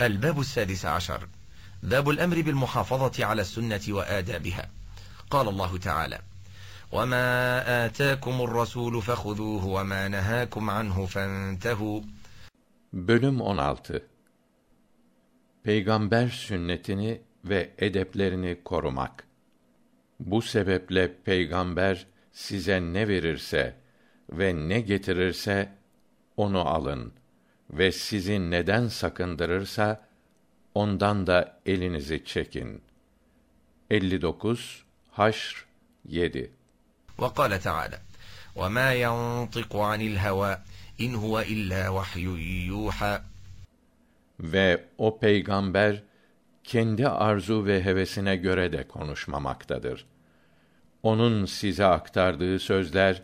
الباب السادس عشر باب الأمر بالمحافظة على السنة وآدابها قال الله تعالى وما آتاكم الرسول فخذوه وما نهاكم عنه فانتهوا Bölüm 16 Peygamber sünnetini ve edeplerini korumak. Bu sebeple peygamber size ne verirse ve ne getirirse onu alın ve sizi neden sakındırırsa ondan da elinizi çekin. 59 Haşr 7 وقال تعالى وما ينطق عن الهوى إن هو إلا وحي يوحى Ve o peygamber kendi arzu ve hevesine göre de konuşmamaktadır. Onun size aktardığı sözler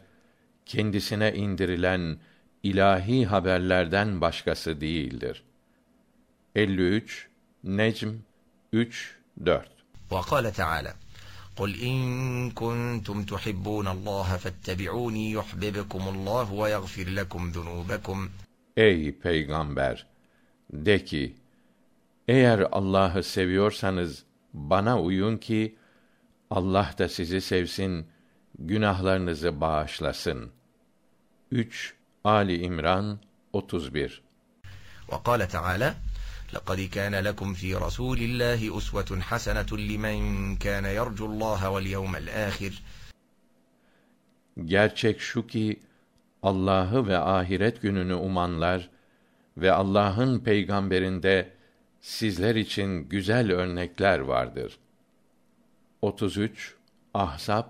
kendisine indirilen ilahi haberlerden başkası değildir. 53 Necm 3 4 وقال تعالى قل إن كنتم تحبون الله فاتبعوني يحببكم الله ويغفر لكم ذنوبكم Ey peygamber de ki eğer Allah'ı seviyorsanız bana uyun ki Allah da sizi sevsin günahlarınızı bağışlasın. 3 Ali İmran 31 وقال تعالى لقد كان لكم في رسول الله أسوة حسنة لمن كان يرجو الله واليوم الآخر Gerçek şu ki Allah'ı ve ahiret gününü umanlar ve Allah'ın peygamberinde sizler için güzel örnekler vardır. 33 Ahzab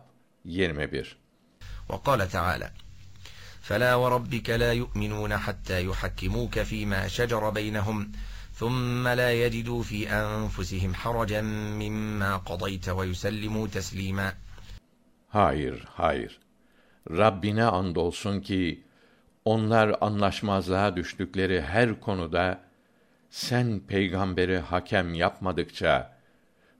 21 وقال تعالى فلا وربك لا يؤمنون حتى يحكموك فيما شجر بينهم ثم لا يجدوا في أنفسهم حرجا مما قضيت ويسلموا تسليما Hayır, hayır. Rabbine andolsun ki onlar anlaşmazlığa düştükleri her konuda sen peygamberi hakem yapmadıkça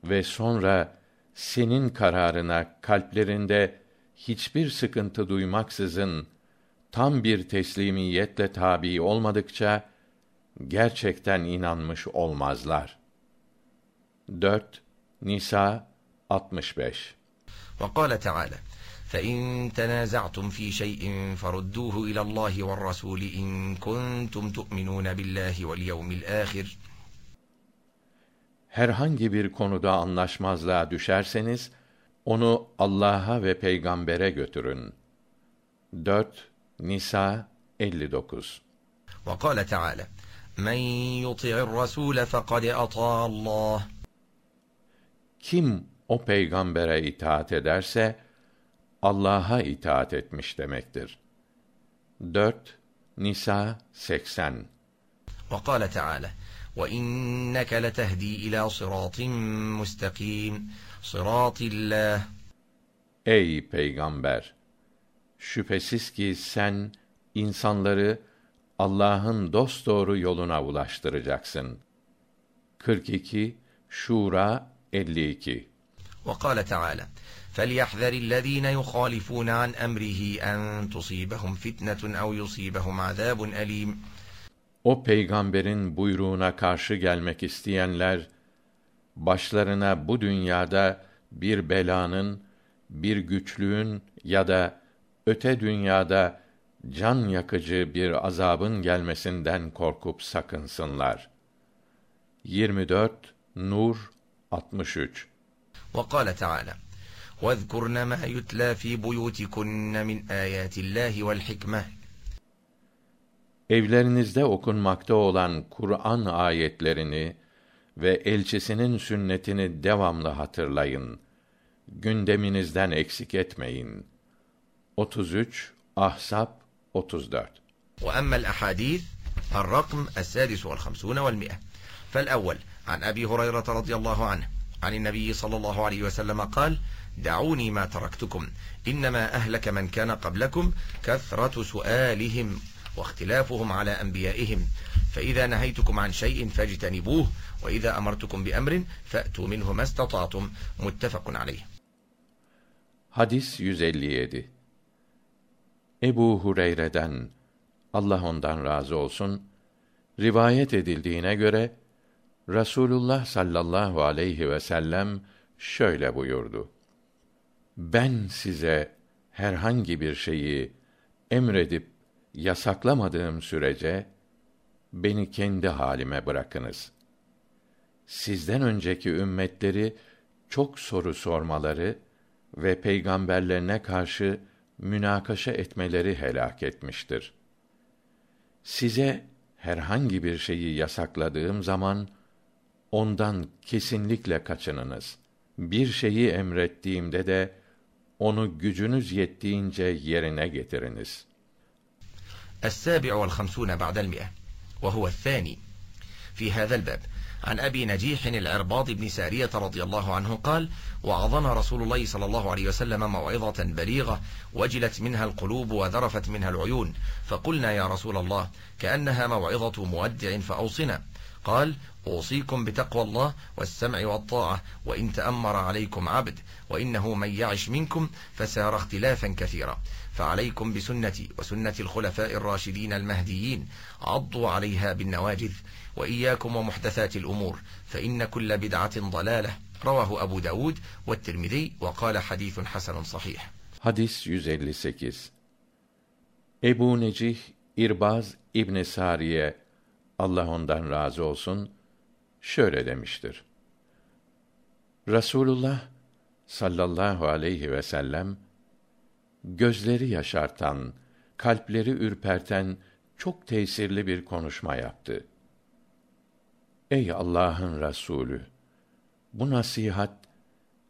ve sonra senin kararına kalplerinde hiçbir sıkıntı duymaksızın tam bir teslimiyetle tabi olmadıkça gerçekten inanmış olmazlar. 4 Nisa 65 وقال تعالى فإن تنازعتم في شيء فردوه إلى الله والرسول إن كنتم تؤمنون بالله واليوم الآخر Herhangi bir konuda anlaşmazlığa düşerseniz onu Allah'a ve peygambere götürün. 4 Nisa 59 وقال تعالى من يطع الرسول فقد أطاع الله Kim o peygambere itaat ederse Allah'a itaat etmiş demektir. 4 Nisa 80 وقال تعالى وإنك لتهدي إلى صراط مستقيم صراط الله Ey peygamber şüphesiz ki sen insanları Allah'ın dosdoğru yoluna ulaştıracaksın. 42 Şura 52 وقال تعالى فليحذر الذين يخالفون عن أمره أن تصيبهم فتنة أو يصيبهم عذاب أليم O peygamberin buyruğuna karşı gelmek isteyenler başlarına bu dünyada bir belanın, bir güçlüğün ya da öte dünyada can yakıcı bir azabın gelmesinden korkup sakınsınlar. 24 Nur 63 وقال تعالى واذكرن ما يتلى في بيوتكن من آيات الله والحكمة Evlerinizde okunmakta olan Kur'an ayetlerini ve elçisinin sünnetini devamlı hatırlayın. Gündeminizden eksik etmeyin. 33 Ahzab 34 وأما الأحاديث الرقم السادس والخمسون والمئة فالأول عن أبي هريرة رضي الله عنه عن النبي صلى الله عليه وسلم قال دعوني ما تركتكم إنما أهلك من كان قبلكم كثرة سؤالهم واختلافهم على أنبيائهم فإذا نهيتكم عن شيء فاجتنبوه وإذا أمرتكم بأمر فأتوا منه ما استطعتم متفق عليه Hadis 157 Ebu Hureyre'den Allah ondan razı olsun rivayet edildiğine göre Rasulullah sallallahu aleyhi ve sellem şöyle buyurdu. Ben size herhangi bir şeyi emredip yasaklamadığım sürece beni kendi halime bırakınız. Sizden önceki ümmetleri çok soru sormaları ve peygamberlerine karşı münakaşa etmeleri helak etmiştir. Size herhangi bir şeyi yasakladığım zaman ondan kesinlikle kaçınınız. Bir şeyi emrettiğimde de onu gücünüz yettiğince yerine getiriniz. السابع والخمسون بعد المئة وهو الثاني في هذا الباب عن أبي نجيح العرباض بن سارية رضي الله عنه قال وعظنا رسول الله صلى الله عليه وسلم موعظة بليغة وجلت منها القلوب وذرفت منها العيون فقلنا يا رسول الله كأنها موعظة مودع فأوصنا قال أوصيكم بتقوى الله والسمع والطاعة وإن تأمر عليكم عبد وإنه من يعش منكم فسار اختلافا كثيرا فعليكم بسنتي وسنة الخلفاء الراشدين المهديين عضوا عليها بالنواجذ وإياكم ومحدثات الأمور فإن كل بدعة ضلالة رواه أبو داود والترمذي وقال حديث حسن صحيح Hadis 158 Ebu Necih İrbaz İbn Sariye Allah ondan razı olsun şöyle demiştir. Rasulullah sallallahu aleyhi ve sellem gözleri yaşartan, kalpleri ürperten çok tesirli bir konuşma yaptı. Ey Allah'ın Resulü, bu nasihat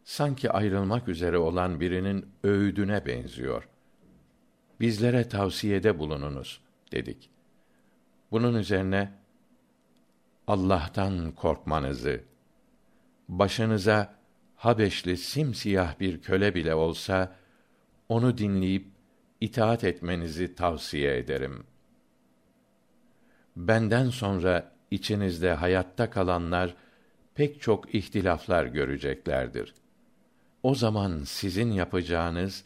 sanki ayrılmak üzere olan birinin öğüdüne benziyor. Bizlere tavsiyede bulununuz dedik. Bunun üzerine Allah'tan korkmanızı, başınıza Habeşli simsiyah bir köle bile olsa onu dinleyip itaat etmenizi tavsiye ederim. Benden sonra içinizde hayatta kalanlar pek çok ihtilaflar göreceklerdir. O zaman sizin yapacağınız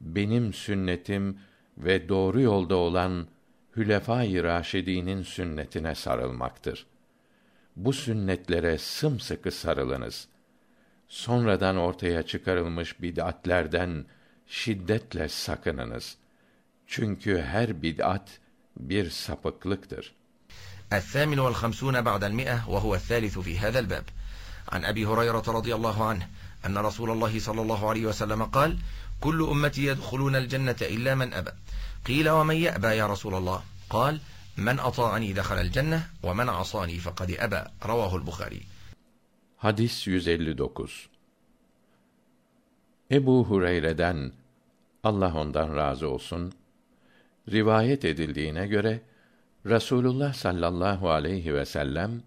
benim sünnetim ve doğru yolda olan Hülefâ-i Raşidî'nin sünnetine sarılmaktır. Bu sünnetlere sımsıkı sarılınız. Sonradan ortaya çıkarılmış bid'atlerden şiddetle sakınınız. Çünkü her bid'at bir sapıklıktır. الثامن والخمسون بعد المئة وهو الثالث في هذا الباب عن أبي هريرة رضي الله عنه أن رسول الله صلى الله عليه وسلم قال كل أمتي يدخلون الجنة إلا من أبى قيل ومن يأبى يا رسول الله قال من أطاعني دخل الجنة ومن عصاني فقد أبى رواه البخاري Hadis 159 Ebu Hureyre'den Allah ondan razı olsun rivayet edildiğine göre Rasulullah sallallahu aleyhi ve sellem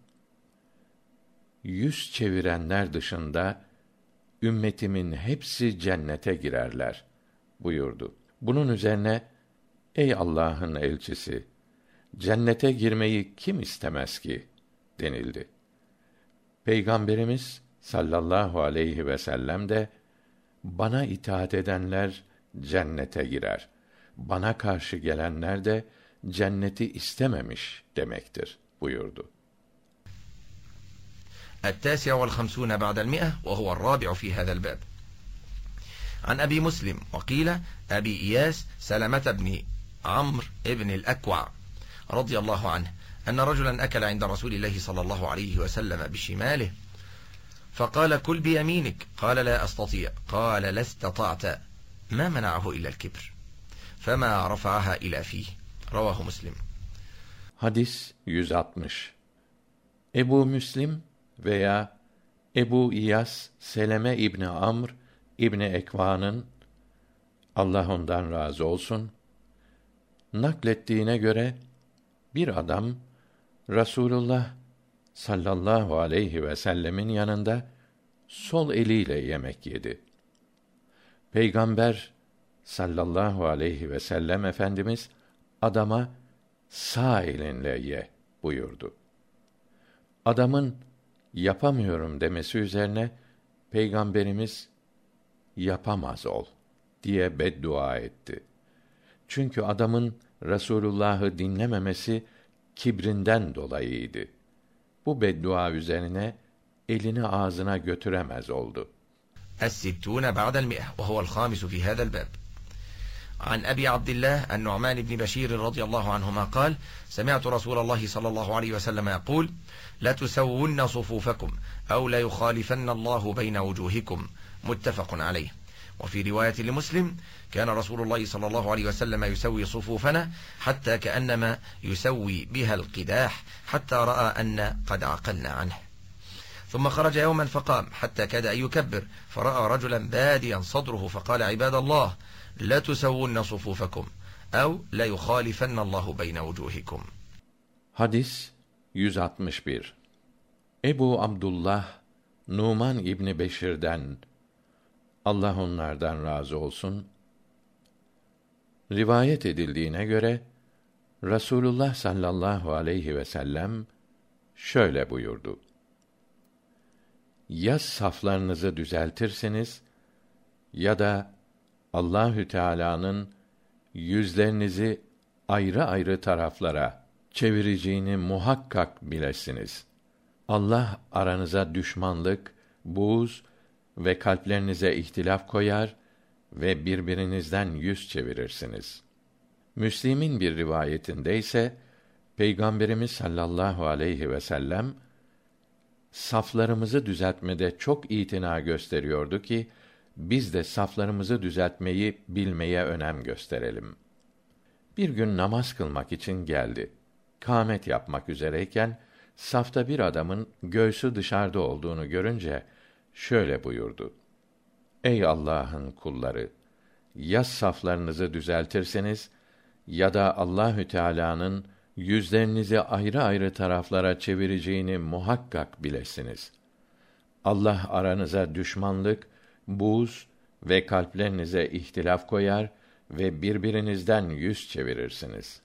yüz çevirenler dışında ümmetimin hepsi cennete girerler buyurdu. Bunun üzerine ey allah'ın elçisi cennete girmeyi kim istemez ki? denildi. Peygamberimiz sallallahu aleyhi vsellem de bana itaat edenler cennete girer. Bana karşı gelenler de cenneti istememiş demektir buyurdu. an abi muslim vkil abi iyas slmt bn الباب عن أبي مسلم وقيل أبي إياس سلمة بن عمرو بن الأكوع رضي الله عنه أن رجلا أكل عند رسول الله صلى الله عليه وسلم بشماله فقال كل بيمينك قال لا أستطيع قال لا استطعت ما منعه إلا الكبر فما رفعها إلى فيه رواه مسلم Hadis 160 Ebu Müslim veya Ebu İyas Seleme İbni Amr İbni Ekva'nın Allah ondan razı olsun naklettiğine göre bir adam Rasulullah sallallahu aleyhi ve sellemin yanında sol eliyle yemek yedi. Peygamber sallallahu aleyhi ve sellem efendimiz adama sağ elinle ye buyurdu. Adamın yapamıyorum demesi üzerine peygamberimiz yapamaz ol diye beddua etti Çünkü adamın Resulullah'ı dinlememesi kibrinden dolayıydı. bu beddua üzerine elini ağzına götüremez oldu. الستون بعد المئة وهو الخامس في هذا الباب عن أبي عبد الله النعمان بن بشير رضي الله عنهما قال سمعت رسول الله صلى الله عليه وسلم يقول لتسون صفوفكم أو ليخالفن الله بين وجوهكم متفق عليه وفي رواية لمسلم كان رسول الله صلى الله عليه وسلم يسوي صفوفنا حتى كأنما يسوي بها القداح حتى رأى أن قد عقلنا عنه ثم خرج يوما فقام حتى كاد أن يكبر فرأى رجلا باديا صدره فقال عباد الله لا تسون صفوفكم أو لا يخالفن الله بين وجوهكم Hadis 161 Ebu Abdullah Numan İbni Beşir'den Allah onlardan razı olsun rivayet edildiğine göre Rasulullah sallallahu aleyhi ve sellem şöyle buyurdu. Ya saflarınızı düzeltirsiniz ya da Allahü Teala'nın yüzlerinizi ayrı ayrı taraflara çevireceğini muhakkak bilesiniz. Allah aranıza düşmanlık, buğz ve kalplerinize ihtilaf koyar ve birbirinizden yüz çevirirsiniz. Müslim'in bir rivayetinde ise Peygamberimiz sallallahu aleyhi ve sellem saflarımızı düzeltmede çok itina gösteriyordu ki biz de saflarımızı düzeltmeyi bilmeye önem gösterelim. Bir gün namaz kılmak için geldi. Kâmet yapmak üzereyken safta bir adamın göğsü dışarıda olduğunu görünce şöyle buyurdu. Ey Allah'ın kulları! Ya saflarınızı düzeltirseniz ya da Allahü Teala'nın yüzlerinizi ayrı ayrı taraflara çevireceğini muhakkak bilesiniz. Allah aranıza düşmanlık, buz ve kalplerinize ihtilaf koyar ve birbirinizden yüz çevirirsiniz.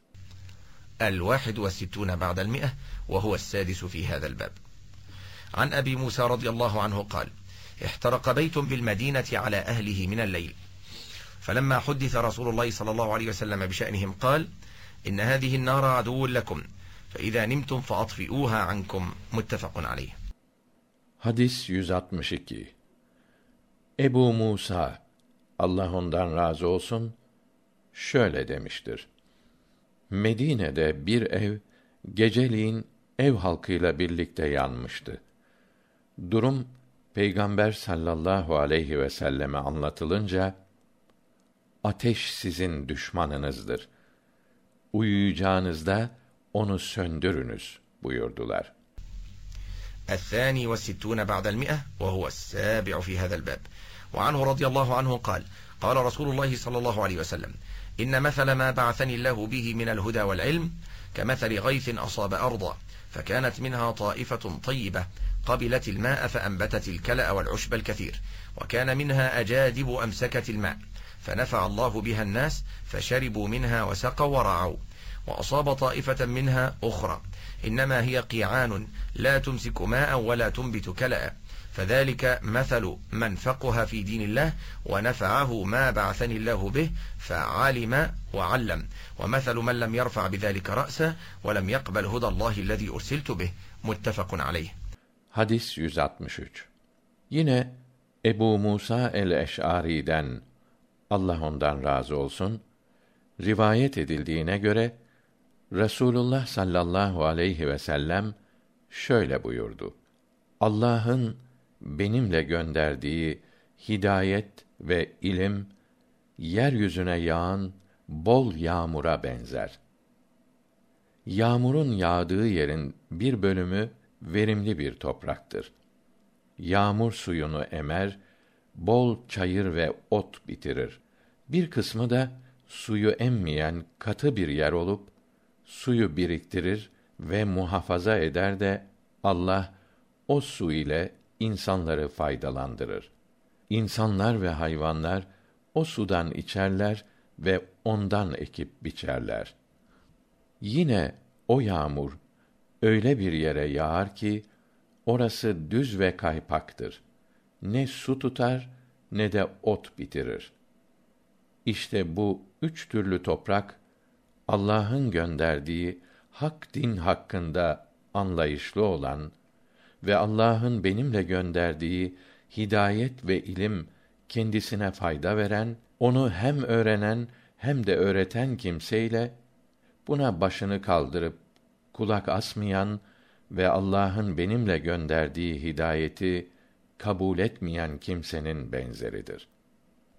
عن أبي موسى رضي الله عنه قال احترق بيت بالمدينة على أهله من الليل فلما حدث رسول الله صلى الله عليه وسلم بشأنهم قال إن هذه النار عدو لكم فإذا نمتم فأطفئوها عنكم متفق عليه Hadis 162 Ebu Musa Allah ondan razı olsun şöyle demiştir. Medine'de bir ev geceliğin ev halkıyla birlikte yanmıştı. durum peygamber sallallahu aleyhi vselleme anlatılınca ateş sizin düşmanınızdır uyuyacağınızda onu söndürünüz buyurdular الثاني والستون بعد المئة وهو السابع في هذا الباب وعنه رضي الله عنه قال قال رسول الله صلى الله عليه وسلم إن مثل ما بعثني الله به من الهدى والعلم كمثل غيث أصاب أرضا فكانت منها طائفة طيبة قبلت الماء فأنبتت الكلأ والعشب الكثير وكان منها أجادب أمسكت الماء فنفع الله بها الناس فشربوا منها وسقوا ورعوا وأصاب طائفة منها أخرى إنما هي قيعان لا تمسك ماء ولا تنبت كلأ فذلك مثل من فقها في دين الله ونفعه ما بعثني الله به فعلم وعلم ومثل من لم يرفع بذلك رأسه ولم يقبل هدى الله الذي أرسلت به متفق عليه Hadis 163 Yine Ebu Musa el-Eş'ari'den Allah ondan razı olsun rivayet edildiğine göre Resulullah sallallahu aleyhi ve sellem şöyle buyurdu. Allah'ın benimle gönderdiği hidayet ve ilim yeryüzüne yağan bol yağmura benzer. Yağmurun yağdığı yerin bir bölümü verimli bir topraktır. Yağmur suyunu emer, bol çayır ve ot bitirir. Bir kısmı da suyu emmeyen katı bir yer olup suyu biriktirir ve muhafaza eder de Allah o su ile insanları faydalandırır. İnsanlar ve hayvanlar o sudan içerler ve ondan ekip biçerler. Yine o yağmur öyle bir yere yağar ki orası düz ve kaypaktır. Ne su tutar ne de ot bitirir. İşte bu üç türlü toprak Allah'ın gönderdiği hak din hakkında anlayışlı olan ve Allah'ın benimle gönderdiği hidayet ve ilim kendisine fayda veren, onu hem öğrenen hem de öğreten kimseyle buna başını kaldırıp kulak asmayan ve Allah'ın benimle gönderdiği hidayeti kabul etmeyen kimsenin benzeridir.